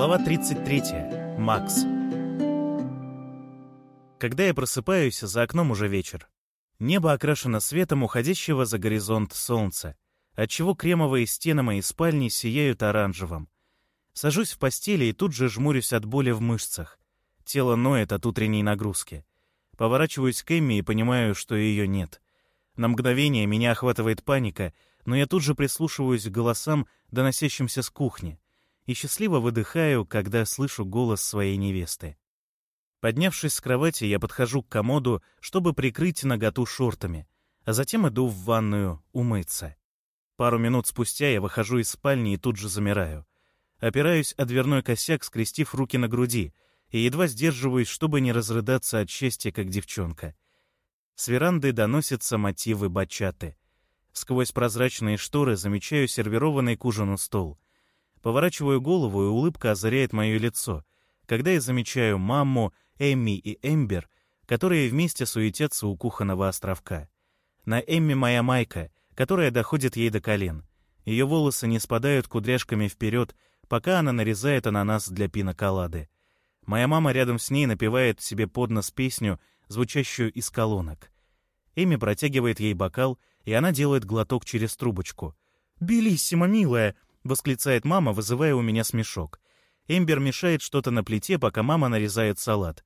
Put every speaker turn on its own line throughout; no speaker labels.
Глава 33. Макс. Когда я просыпаюсь, за окном уже вечер. Небо окрашено светом уходящего за горизонт солнца, отчего кремовые стены моей спальни сияют оранжевым. Сажусь в постели и тут же жмурюсь от боли в мышцах. Тело ноет от утренней нагрузки. Поворачиваюсь к Эмми и понимаю, что ее нет. На мгновение меня охватывает паника, но я тут же прислушиваюсь к голосам, доносящимся с кухни, и счастливо выдыхаю, когда слышу голос своей невесты. Поднявшись с кровати, я подхожу к комоду, чтобы прикрыть наготу шортами, а затем иду в ванную умыться. Пару минут спустя я выхожу из спальни и тут же замираю. Опираюсь о дверной косяк, скрестив руки на груди, и едва сдерживаюсь, чтобы не разрыдаться от счастья, как девчонка. С веранды доносятся мотивы бачаты. Сквозь прозрачные шторы замечаю сервированный к ужину стол. Поворачиваю голову, и улыбка озаряет мое лицо, когда я замечаю маму, Эмми и Эмбер, которые вместе суетятся у кухонного островка. На Эмми моя майка, которая доходит ей до колен. Ее волосы не спадают кудряшками вперед, пока она нарезает ананас для пиноколады. Моя мама рядом с ней напевает себе под нос песню, звучащую из колонок. Эми протягивает ей бокал, и она делает глоток через трубочку. «Белиссимо, милая!» — восклицает мама, вызывая у меня смешок. Эмбер мешает что-то на плите, пока мама нарезает салат.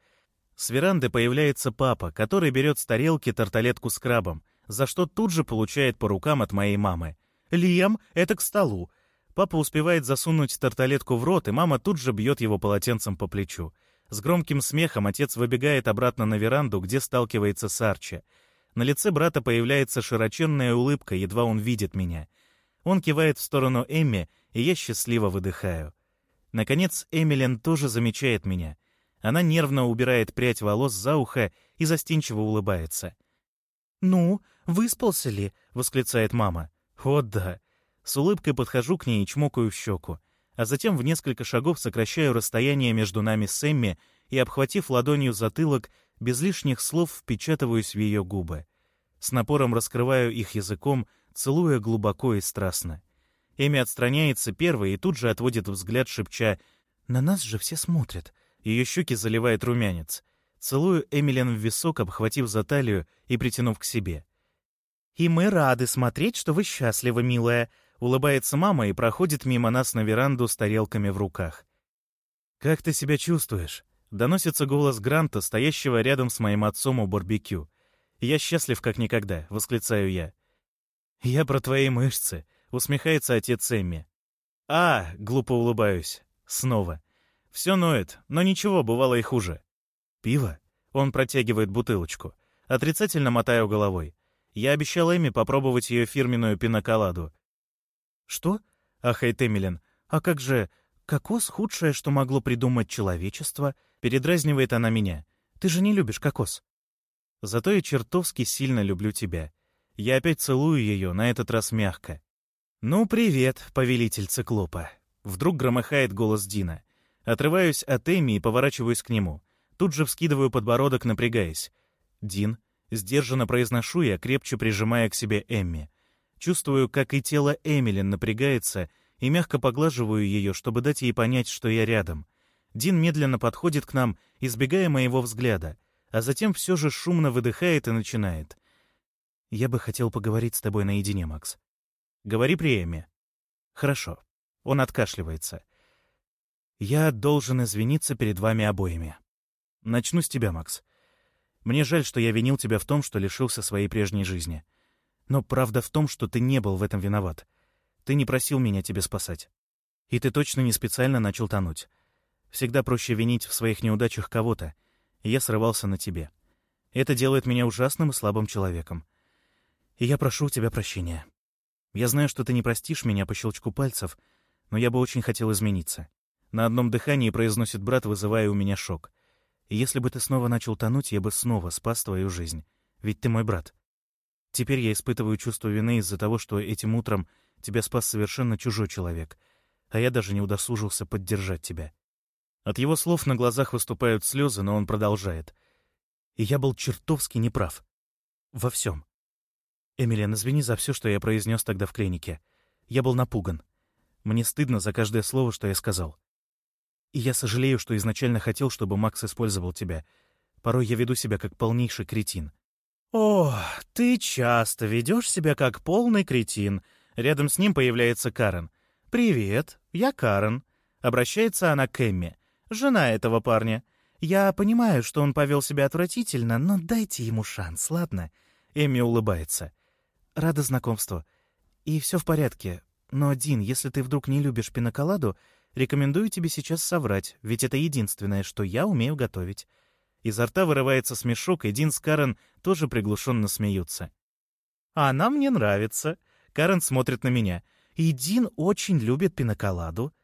С веранды появляется папа, который берет с тарелки тарталетку с крабом, за что тут же получает по рукам от моей мамы. «Лиам, это к столу!» Папа успевает засунуть тарталетку в рот, и мама тут же бьет его полотенцем по плечу. С громким смехом отец выбегает обратно на веранду, где сталкивается с Арчи. На лице брата появляется широченная улыбка, едва он видит меня. Он кивает в сторону Эмми, и я счастливо выдыхаю. Наконец, Эмилен тоже замечает меня. Она нервно убирает прядь волос за ухо и застенчиво улыбается. «Ну, выспался ли?» — восклицает мама. «О, да!» С улыбкой подхожу к ней и чмокаю в щеку, а затем в несколько шагов сокращаю расстояние между нами с Эмми и, обхватив ладонью затылок, без лишних слов впечатываюсь в ее губы. С напором раскрываю их языком, целуя глубоко и страстно. Эми отстраняется первой и тут же отводит взгляд, шепча «На нас же все смотрят». Ее щеки заливает румянец. Целую Эмилен в висок, обхватив за талию и притянув к себе. «И мы рады смотреть, что вы счастливы, милая», Улыбается мама и проходит мимо нас на веранду с тарелками в руках. «Как ты себя чувствуешь?» Доносится голос Гранта, стоящего рядом с моим отцом у барбекю. «Я счастлив как никогда», — восклицаю я. «Я про твои мышцы», — усмехается отец Эмми. «А!» — глупо улыбаюсь. Снова. «Все ноет, но ничего, бывало и хуже». «Пиво?» — он протягивает бутылочку. Отрицательно мотаю головой. Я обещал Эми попробовать ее фирменную пиноколаду. «Что?» — ахает Эмилин. «А как же кокос — худшее, что могло придумать человечество?» Передразнивает она меня. «Ты же не любишь кокос». Зато я чертовски сильно люблю тебя. Я опять целую ее, на этот раз мягко. «Ну, привет, повелитель циклопа!» Вдруг громыхает голос Дина. Отрываюсь от Эми и поворачиваюсь к нему. Тут же вскидываю подбородок, напрягаясь. «Дин», сдержанно произношу я, крепче прижимая к себе Эмми. Чувствую, как и тело Эмилин напрягается, и мягко поглаживаю ее, чтобы дать ей понять, что я рядом. Дин медленно подходит к нам, избегая моего взгляда, а затем все же шумно выдыхает и начинает. «Я бы хотел поговорить с тобой наедине, Макс». «Говори при Эме». «Хорошо». Он откашливается. «Я должен извиниться перед вами обоими. Начну с тебя, Макс. Мне жаль, что я винил тебя в том, что лишился своей прежней жизни. Но правда в том, что ты не был в этом виноват. Ты не просил меня тебе спасать. И ты точно не специально начал тонуть. Всегда проще винить в своих неудачах кого-то, я срывался на тебе. Это делает меня ужасным и слабым человеком. И я прошу у тебя прощения. Я знаю, что ты не простишь меня по щелчку пальцев, но я бы очень хотел измениться. На одном дыхании произносит брат, вызывая у меня шок. И если бы ты снова начал тонуть, я бы снова спас твою жизнь. Ведь ты мой брат. Теперь я испытываю чувство вины из-за того, что этим утром тебя спас совершенно чужой человек, а я даже не удосужился поддержать тебя. От его слов на глазах выступают слезы, но он продолжает. И я был чертовски неправ. Во всем. Эмилиан, извини за все, что я произнес тогда в клинике. Я был напуган. Мне стыдно за каждое слово, что я сказал. И я сожалею, что изначально хотел, чтобы Макс использовал тебя. Порой я веду себя как полнейший кретин». «О, ты часто ведешь себя как полный кретин». Рядом с ним появляется Карен. «Привет, я Карен». Обращается она к Эмме, жена этого парня. «Я понимаю, что он повел себя отвратительно, но дайте ему шанс, ладно?» Эмми улыбается. «Рада знакомству. И все в порядке. Но, Дин, если ты вдруг не любишь пиноколаду, рекомендую тебе сейчас соврать, ведь это единственное, что я умею готовить». Изо рта вырывается смешок, и Дин с Карен тоже приглушенно смеются. «Она мне нравится». Карен смотрит на меня. «И Дин очень любит пиноколаду».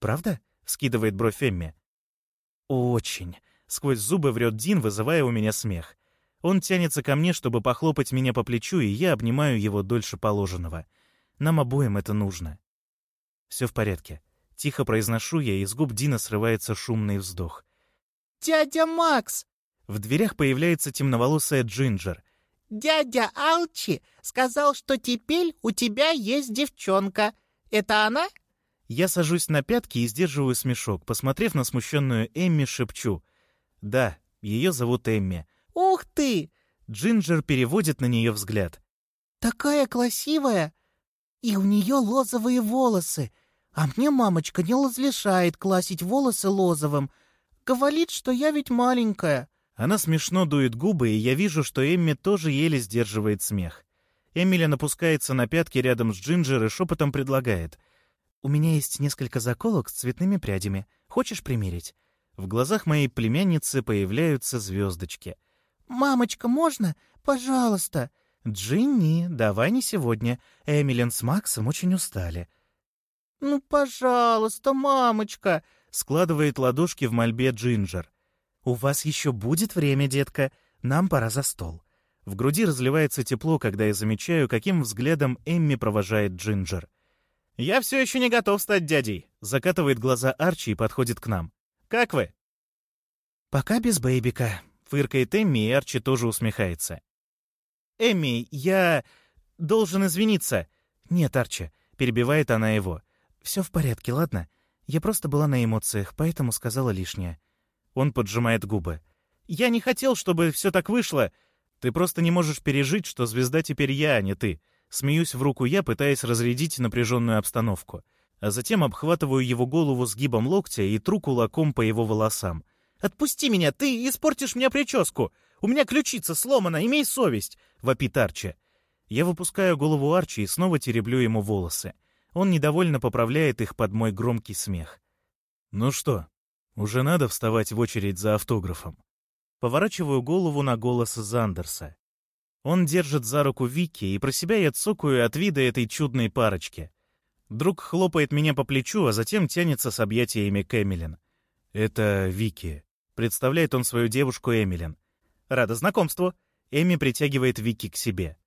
«Правда?» — скидывает бровь Эмми. «Очень». Сквозь зубы врет Дин, вызывая у меня смех. Он тянется ко мне, чтобы похлопать меня по плечу, и я обнимаю его дольше положенного. Нам обоим это нужно. Все в порядке. Тихо произношу я, и из губ Дина срывается шумный вздох.
«Дядя Макс!»
В дверях появляется темноволосая Джинджер.
«Дядя Алчи сказал, что теперь у тебя есть девчонка. Это она?»
Я сажусь на пятки и сдерживаю смешок. Посмотрев на смущенную Эмми, шепчу. «Да, ее зовут Эмми».
«Ух ты!»
Джинджер переводит на нее взгляд.
«Такая красивая! И у нее лозовые волосы. А мне мамочка не разрешает классить волосы лозовым. Говорит, что я ведь маленькая».
Она смешно дует губы, и я вижу, что Эмми тоже еле сдерживает смех. Эмили напускается на пятки рядом с Джинджер и шепотом предлагает. «У меня есть несколько заколок с цветными прядями. Хочешь примерить?» В глазах моей племянницы появляются звездочки.
«Мамочка, можно? Пожалуйста!»
«Джинни, давай не сегодня. Эмилин с Максом очень устали».
«Ну, пожалуйста, мамочка!»
— складывает ладошки в мольбе Джинджер. «У вас еще будет время, детка. Нам пора за стол». В груди разливается тепло, когда я замечаю, каким взглядом Эмми провожает Джинджер. «Я все еще не готов стать дядей», — закатывает глаза Арчи и подходит к нам. «Как вы?» «Пока без бэйбика», — фыркает Эмми, и Арчи тоже усмехается. «Эмми, я... должен извиниться». «Нет, Арчи», — перебивает она его. «Все в порядке, ладно? Я просто была на эмоциях, поэтому сказала лишнее». Он поджимает губы. «Я не хотел, чтобы все так вышло. Ты просто не можешь пережить, что звезда теперь я, а не ты». Смеюсь в руку я, пытаясь разрядить напряженную обстановку. А затем обхватываю его голову сгибом локтя и тру кулаком по его волосам. «Отпусти меня, ты испортишь мне прическу! У меня ключица сломана, имей совесть!» — вопит Арчи. Я выпускаю голову Арчи и снова тереблю ему волосы. Он недовольно поправляет их под мой громкий смех. «Ну что, уже надо вставать в очередь за автографом?» Поворачиваю голову на голос Зандерса. Он держит за руку Вики, и про себя я цокаю от вида этой чудной парочки. Друг хлопает меня по плечу, а затем тянется с объятиями к Эмилин. «Это Вики», — представляет он свою девушку Эмилин. Рада знакомству. Эми притягивает Вики к себе.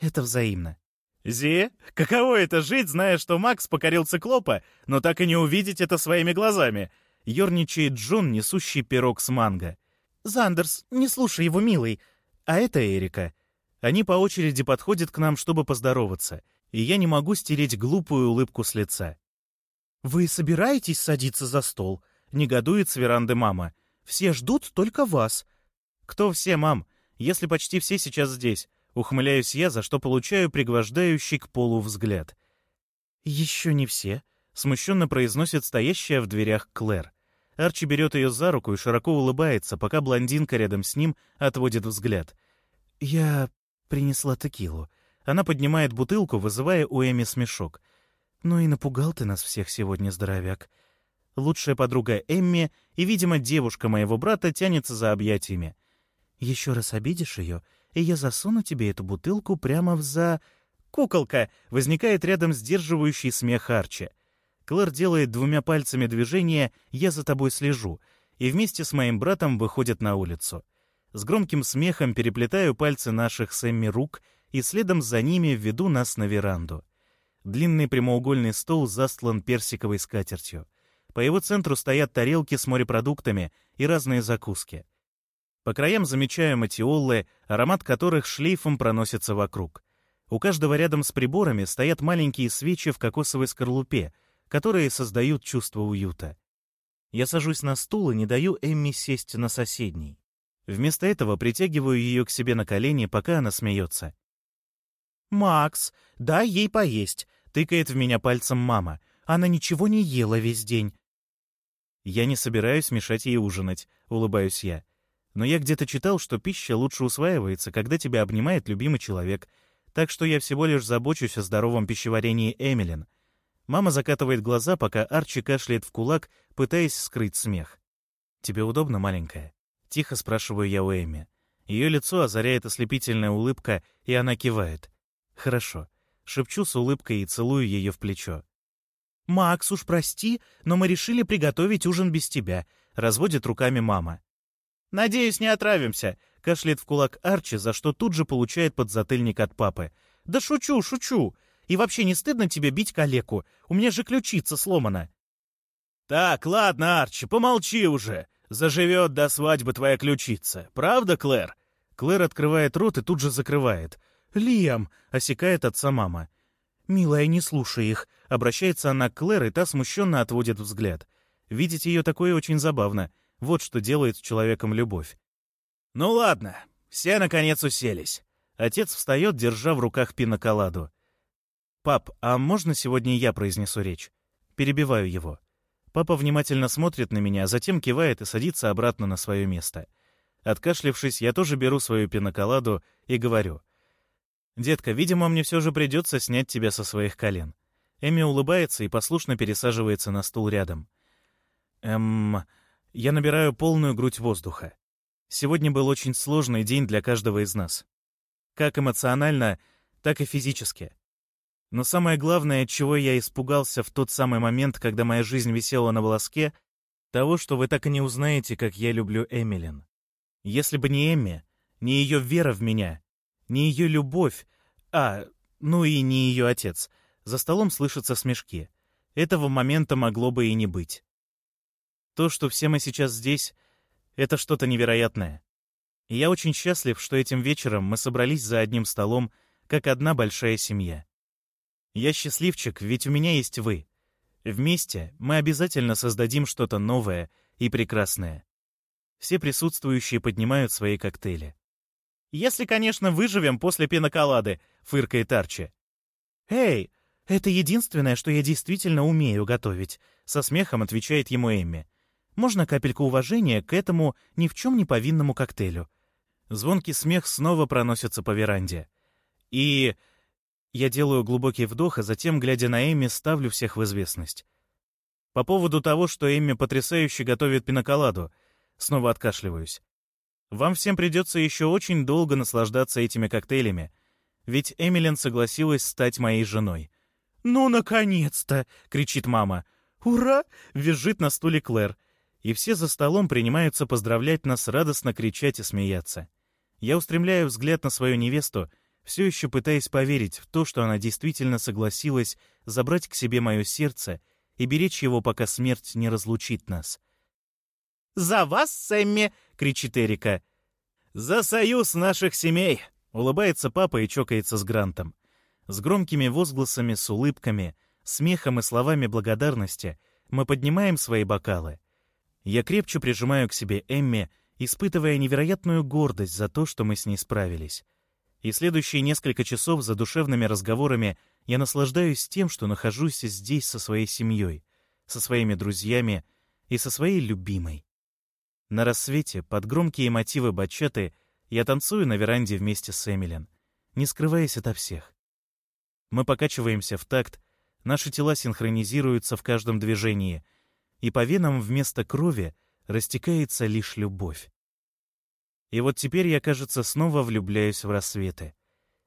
Это взаимно. «Зи, каково это жить, зная, что Макс покорил циклопа, но так и не увидеть это своими глазами?» Ёрничает Джон, несущий пирог с манго. «Зандерс, не слушай его, милый. А это Эрика. Они по очереди подходят к нам, чтобы поздороваться, и я не могу стереть глупую улыбку с лица. «Вы собираетесь садиться за стол?» — негодует с веранды мама. «Все ждут только вас. «Кто все, мам? Если почти все сейчас здесь?» Ухмыляюсь я, за что получаю пригвождающий к полу взгляд. «Еще не все», — смущенно произносит стоящая в дверях Клэр. Арчи берет ее за руку и широко улыбается, пока блондинка рядом с ним отводит взгляд. «Я принесла текилу». Она поднимает бутылку, вызывая у Эми смешок. «Ну и напугал ты нас всех сегодня, здоровяк». Лучшая подруга Эмми и, видимо, девушка моего брата тянется за объятиями. Еще раз обидишь ее, и я засуну тебе эту бутылку прямо в за... Куколка! Возникает рядом сдерживающий смех Арчи. Клэр делает двумя пальцами движение «Я за тобой слежу», и вместе с моим братом выходят на улицу. С громким смехом переплетаю пальцы наших с Эмми рук и следом за ними веду нас на веранду. Длинный прямоугольный стол застлан персиковой скатертью. По его центру стоят тарелки с морепродуктами и разные закуски. По краям замечаю матиоллы, аромат которых шлейфом проносится вокруг. У каждого рядом с приборами стоят маленькие свечи в кокосовой скорлупе, которые создают чувство уюта. Я сажусь на стул и не даю Эмми сесть на соседний. Вместо этого притягиваю ее к себе на колени, пока она смеется.
«Макс, дай ей поесть», — тыкает в меня пальцем мама. «Она ничего не ела весь день».
«Я не собираюсь мешать ей ужинать», — улыбаюсь я. «Но я где-то читал, что пища лучше усваивается, когда тебя обнимает любимый человек. Так что я всего лишь забочусь о здоровом пищеварении Эмилин». Мама закатывает глаза, пока Арчи кашляет в кулак, пытаясь скрыть смех. «Тебе удобно, маленькая?» — тихо спрашиваю я у Эми. Ее лицо озаряет ослепительная улыбка, и она кивает. «Хорошо». Шепчу с улыбкой и целую ее в плечо.
«Макс, уж прости, но мы решили приготовить ужин без тебя», — разводит руками мама.
«Надеюсь, не отравимся», — кашляет в кулак Арчи, за что тут же получает подзатыльник от папы.
«Да шучу, шучу. И вообще не стыдно тебе бить калеку? У меня же ключица сломана».
«Так, ладно, Арчи, помолчи уже. Заживет до свадьбы твоя ключица. Правда, Клэр?» Клэр открывает рот и тут же закрывает.
«Лиам!» — осекает отца мама. «Милая, не слушай их!» — обращается она к Клэр, и та смущенно отводит взгляд.
Видеть ее такое очень забавно. Вот что делает с человеком любовь. «Ну ладно, все наконец уселись». Отец встает, держа в руках пиноколаду. «Пап, а можно сегодня я произнесу речь?» Перебиваю его. Папа внимательно смотрит на меня, затем кивает и садится обратно на свое место. Откашлившись, я тоже беру свою пиноколаду и говорю. «Детка, видимо, мне все же придется снять тебя со своих колен». Эми улыбается и послушно пересаживается на стул рядом. «Эм... Я набираю полную грудь воздуха. Сегодня был очень сложный день для каждого из нас. Как эмоционально, так и физически. Но самое главное, чего я испугался в тот самый момент, когда моя жизнь висела на волоске, того, что вы так и не узнаете, как я люблю Эмилин. Если бы не Эмми, не ее вера в меня, не ее любовь, а, ну и не ее отец. За столом слышатся смешки. Этого момента могло бы и не быть. То, что все мы сейчас здесь, это что-то невероятное. И я очень счастлив, что этим вечером мы собрались за одним столом, как одна большая семья. Я счастливчик, ведь у меня есть вы. Вместе мы обязательно создадим что-то новое и прекрасное. Все присутствующие поднимают свои коктейли.
Если, конечно, выживем после пиноколады», — фыркает Арчи. «Эй, это единственное, что я действительно умею готовить», — со смехом отвечает ему Эмми. «Можно капельку уважения к этому ни в чем не повинному коктейлю?»
Звонкий смех снова проносится по веранде. И я делаю глубокий вдох, а затем, глядя на Эмми, ставлю всех в известность. По поводу того, что Эмми потрясающе готовит пиноколаду, снова откашливаюсь. Вам всем придется еще очень долго наслаждаться этими коктейлями, ведь Эмилин согласилась стать моей женой.
«Ну, наконец-то!» — кричит мама. «Ура!» — визжит на стуле Клэр.
И все за столом принимаются поздравлять нас, радостно кричать и смеяться. Я устремляю взгляд на свою невесту, все еще пытаясь поверить в то, что она действительно согласилась забрать к себе мое сердце и беречь его, пока смерть не разлучит нас.
«За вас, Сэмми!» — кричит Эрика.
«За союз наших семей!» — улыбается папа и чокается с Грантом. С громкими возгласами, с улыбками, смехом и словами благодарности мы поднимаем свои бокалы. Я крепче прижимаю к себе Эмми, испытывая невероятную гордость за то, что мы с ней справились. И следующие несколько часов за душевными разговорами я наслаждаюсь тем, что нахожусь здесь со своей семьей, со своими друзьями и со своей любимой. На рассвете, под громкие мотивы бачаты, я танцую на веранде вместе с Эмилен, не скрываясь ото всех. Мы покачиваемся в такт, наши тела синхронизируются в каждом движении, и по венам вместо крови растекается лишь любовь. И вот теперь я, кажется, снова влюбляюсь в рассветы.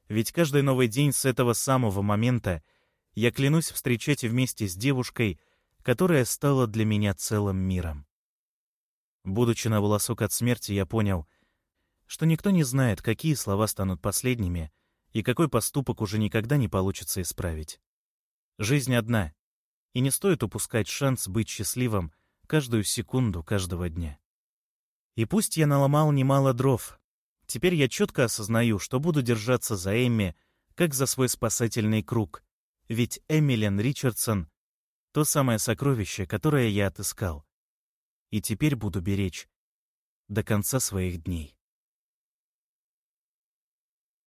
Ведь каждый новый день с этого самого момента я клянусь встречать вместе с девушкой, которая стала для меня целым миром. Будучи на волосок от смерти, я понял, что никто не знает, какие слова станут последними и какой поступок уже никогда не получится исправить. Жизнь одна, и не стоит упускать шанс быть счастливым каждую секунду каждого дня. И пусть я наломал немало дров, теперь я четко осознаю, что буду держаться за Эмми, как за свой спасательный круг, ведь Эмилен Ричардсон — то самое сокровище, которое я отыскал, и теперь буду беречь до конца своих дней.